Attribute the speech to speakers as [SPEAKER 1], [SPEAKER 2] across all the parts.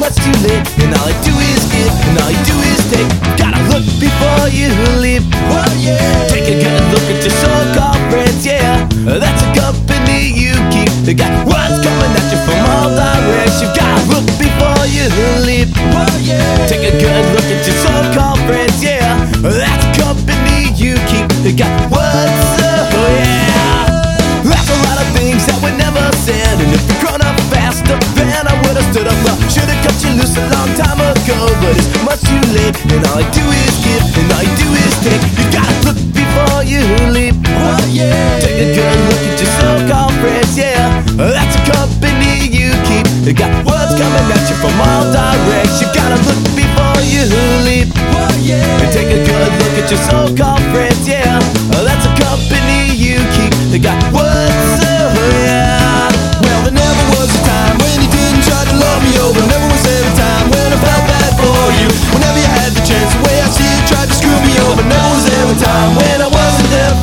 [SPEAKER 1] what's too late And all I do is give, and all I do is take. Gotta look before you leave oh, yeah. Take a good look at your so-called friends, yeah. That's a company you keep. They got words coming at you from all directions. You Gotta look before you leave oh, yeah. Take a good look at your so-called friends, yeah. That's a company you keep. They got this a long time ago, but it's much too late. And all I do is give, and all you do is take. You gotta look before you leap. Oh, yeah. Take a good look at your so-called friends, yeah. That's a company you keep. They got words coming at you from all directions. You gotta look before you leap. Oh, yeah. And take a good look at your so-called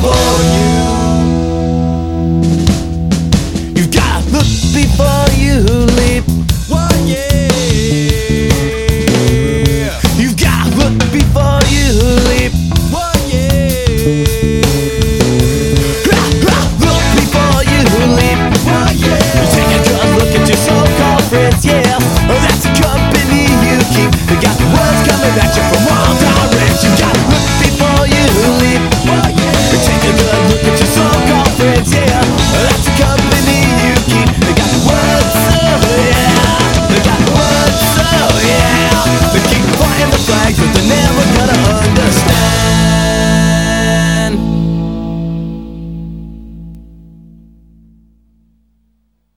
[SPEAKER 1] Before you. You've got to look before you leap.
[SPEAKER 2] Oh yeah.
[SPEAKER 1] You've got to look before you leap.
[SPEAKER 2] Oh yeah.
[SPEAKER 1] Look before you leap. Oh yeah. Take a good look at your so-called friends. Yeah, oh, that's.